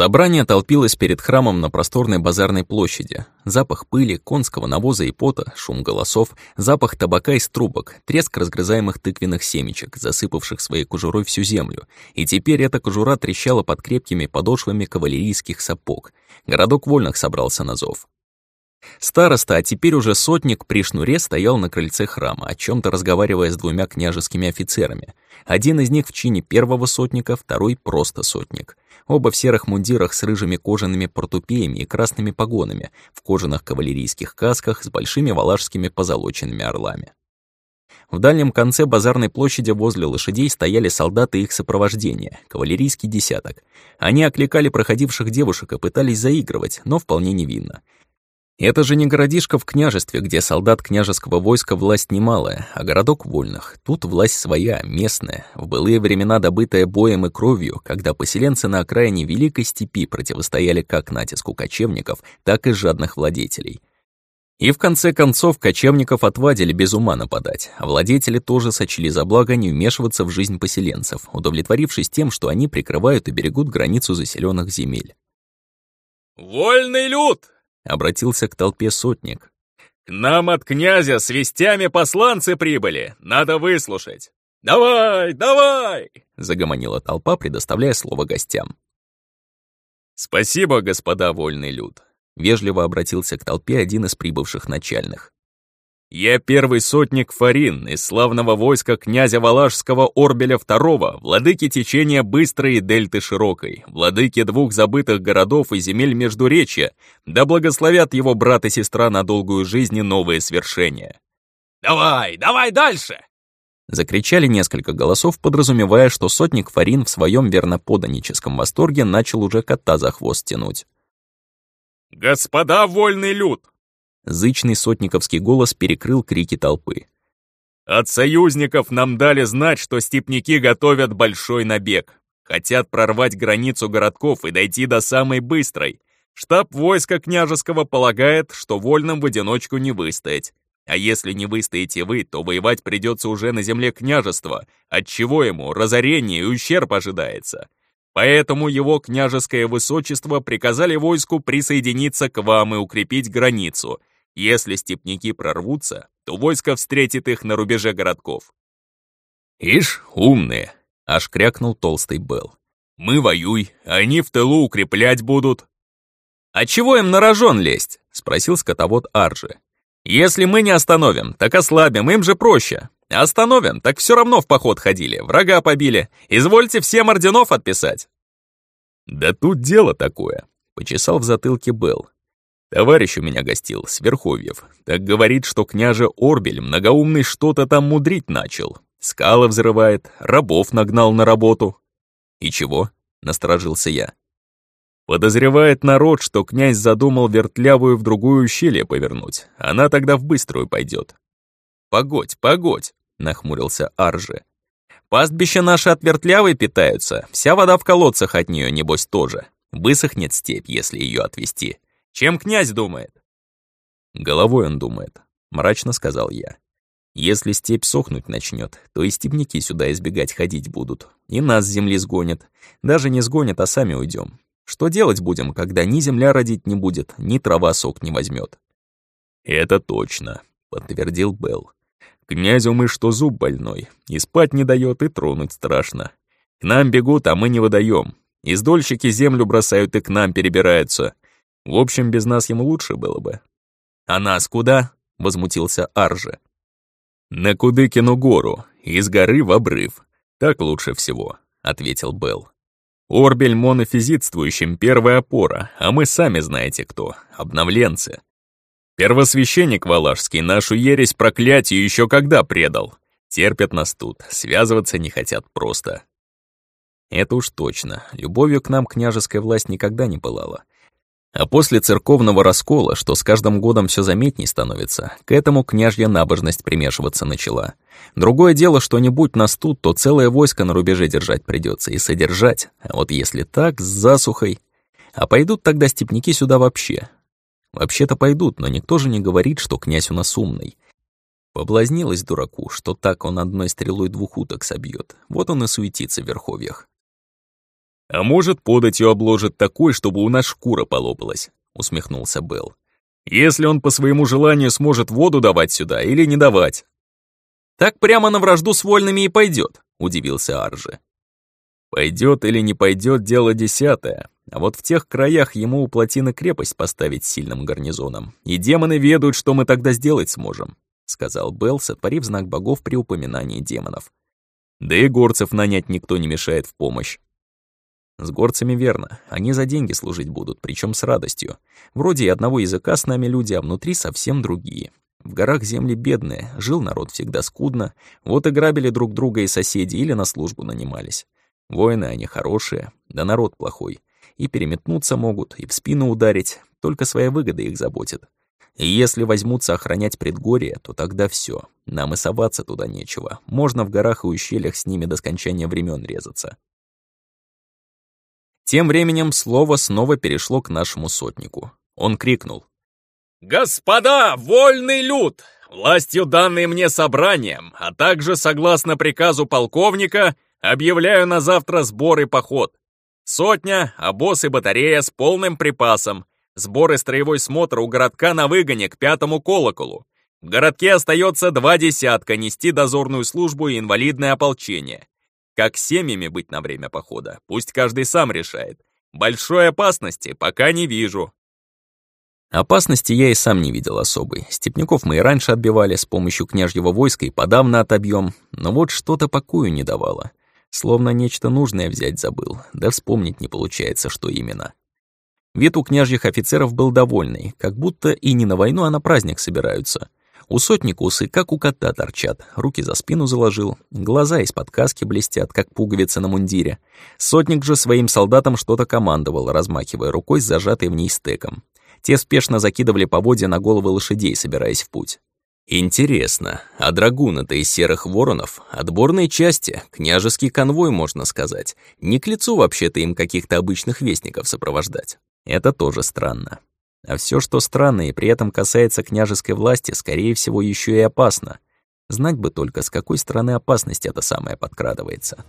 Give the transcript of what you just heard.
Собрание толпилось перед храмом на просторной базарной площади. Запах пыли, конского навоза и пота, шум голосов, запах табака из трубок, треск разгрызаемых тыквенных семечек, засыпавших своей кожурой всю землю. И теперь эта кожура трещала под крепкими подошвами кавалерийских сапог. Городок вольных собрался на зов. Староста, а теперь уже сотник при шнуре стоял на крыльце храма, о чем то разговаривая с двумя княжескими офицерами. Один из них в чине первого сотника, второй — просто сотник. Оба в серых мундирах с рыжими кожаными портупеями и красными погонами, в кожаных кавалерийских касках с большими валашскими позолоченными орлами. В дальнем конце базарной площади возле лошадей стояли солдаты их сопровождения, кавалерийский десяток. Они окликали проходивших девушек и пытались заигрывать, но вполне невинно. Это же не городишко в княжестве, где солдат княжеского войска власть немалая, а городок вольных. Тут власть своя, местная, в былые времена добытая боем и кровью, когда поселенцы на окраине Великой Степи противостояли как натиску кочевников, так и жадных владетелей. И в конце концов кочевников отвадили без ума нападать, а владетели тоже сочли за благо не вмешиваться в жизнь поселенцев, удовлетворившись тем, что они прикрывают и берегут границу заселенных земель. «Вольный люд!» — обратился к толпе сотник. «К нам от князя с вестями посланцы прибыли, надо выслушать. Давай, давай!» — загомонила толпа, предоставляя слово гостям. «Спасибо, господа вольный люд», — вежливо обратился к толпе один из прибывших начальных. Я первый сотник Фарин из славного войска князя Валашского Орбеля II, владыки течения Быстрой и Дельты Широкой, владыки двух забытых городов и земель Междуречья, да благословят его брат и сестра на долгую жизнь и новые свершения. «Давай, давай дальше!» Закричали несколько голосов, подразумевая, что сотник Фарин в своем верноподаническом восторге начал уже кота за хвост тянуть. «Господа вольный люд, Зычный сотниковский голос перекрыл крики толпы. «От союзников нам дали знать, что степняки готовят большой набег. Хотят прорвать границу городков и дойти до самой быстрой. Штаб войска княжеского полагает, что вольным в одиночку не выстоять. А если не выстоите вы, то воевать придется уже на земле княжества, отчего ему разорение и ущерб ожидается. Поэтому его княжеское высочество приказали войску присоединиться к вам и укрепить границу, если степняки прорвутся, то войско встретит их на рубеже городков. «Ишь, умные!» — аж крякнул толстый Белл. «Мы воюй, они в тылу укреплять будут». «А чего им на рожон лезть?» — спросил скотовод Аржи. «Если мы не остановим, так ослабим, им же проще. Остановим, так все равно в поход ходили, врага побили. Извольте всем орденов отписать». «Да тут дело такое», — почесал в затылке Белл. Товарищ у меня гостил, Сверховьев. Так говорит, что княже Орбель многоумный что-то там мудрить начал. Скалы взрывает, рабов нагнал на работу. И чего? Насторожился я. Подозревает народ, что князь задумал вертлявую в другую щелье повернуть. Она тогда в быструю пойдет. Погодь, погодь, нахмурился Аржи. Пастбища наши от вертлявой питаются, вся вода в колодцах от нее, небось, тоже. Высохнет степь, если ее отвести. Чем князь думает?» «Головой он думает», — мрачно сказал я. «Если степь сохнуть начнет, то и степняки сюда избегать ходить будут, и нас с земли сгонят. Даже не сгонят, а сами уйдем. Что делать будем, когда ни земля родить не будет, ни трава сок не возьмет? «Это точно», — подтвердил Белл. «Князю мы что зуб больной, и спать не дает, и тронуть страшно. К нам бегут, а мы не выдаем. Издольщики землю бросают и к нам перебираются. В общем, без нас ему лучше было бы. «А нас куда?» — возмутился Арже. «На Кудыкину гору, из горы в обрыв. Так лучше всего», — ответил Белл. «Орбель монофизитствующим первая опора, а мы сами знаете кто, обновленцы. Первосвященник Валашский нашу ересь проклятию еще когда предал. Терпят нас тут, связываться не хотят просто». Это уж точно, любовью к нам княжеская власть никогда не пылала. А после церковного раскола, что с каждым годом все заметней становится, к этому княжья набожность примешиваться начала. Другое дело, что не будь нас тут, то целое войско на рубеже держать придется и содержать. А вот если так, с засухой... А пойдут тогда степняки сюда вообще? Вообще-то пойдут, но никто же не говорит, что князь у нас умный. Поблазнилась дураку, что так он одной стрелой двух уток собьет. Вот он и суетится в верховьях. «А может, податью обложит такой, чтобы у нас шкура полопалась», — усмехнулся Белл. «Если он по своему желанию сможет воду давать сюда или не давать». «Так прямо на вражду с вольными и пойдет», — удивился Аржи. «Пойдет или не пойдет, дело десятое. А вот в тех краях ему у плотины крепость поставить сильным гарнизоном. И демоны ведают, что мы тогда сделать сможем», — сказал Белл, сотворив знак богов при упоминании демонов. «Да и горцев нанять никто не мешает в помощь. С горцами верно. Они за деньги служить будут, причем с радостью. Вроде и одного языка с нами люди, а внутри совсем другие. В горах земли бедные, жил народ всегда скудно, вот и грабили друг друга и соседи или на службу нанимались. Воины они хорошие, да народ плохой. И переметнуться могут, и в спину ударить, только своя выгода их заботит. И если возьмутся охранять предгорье, то тогда все. Нам и соваться туда нечего. Можно в горах и ущельях с ними до скончания времен резаться. Тем временем слово снова перешло к нашему сотнику. Он крикнул. «Господа, вольный люд! Властью, данной мне собранием, а также согласно приказу полковника, объявляю на завтра сбор и поход. Сотня, обоз и батарея с полным припасом. Сбор и строевой смотр у городка на выгоне к пятому колоколу. В городке остается два десятка нести дозорную службу и инвалидное ополчение. Как семьями быть на время похода, пусть каждый сам решает. Большой опасности пока не вижу. Опасности я и сам не видел особой. Степняков мы и раньше отбивали с помощью княжьего войска и подавно отобьем, но вот что-то покою не давало. Словно нечто нужное взять забыл, да вспомнить не получается, что именно. Вид у княжьих офицеров был довольный, как будто и не на войну, а на праздник собираются — у сотника усы, как у кота, торчат, руки за спину заложил, глаза из-под каски блестят, как пуговицы на мундире. Сотник же своим солдатам что-то командовал, размахивая рукой с зажатой в ней стеком. Те спешно закидывали поводья на головы лошадей, собираясь в путь. Интересно, а драгуны-то из серых воронов, отборной части, княжеский конвой, можно сказать, не к лицу вообще-то им каких-то обычных вестников сопровождать. Это тоже странно. А все, что странно и при этом касается княжеской власти, скорее всего, еще и опасно. Знать бы только, с какой стороны опасность это самое подкрадывается.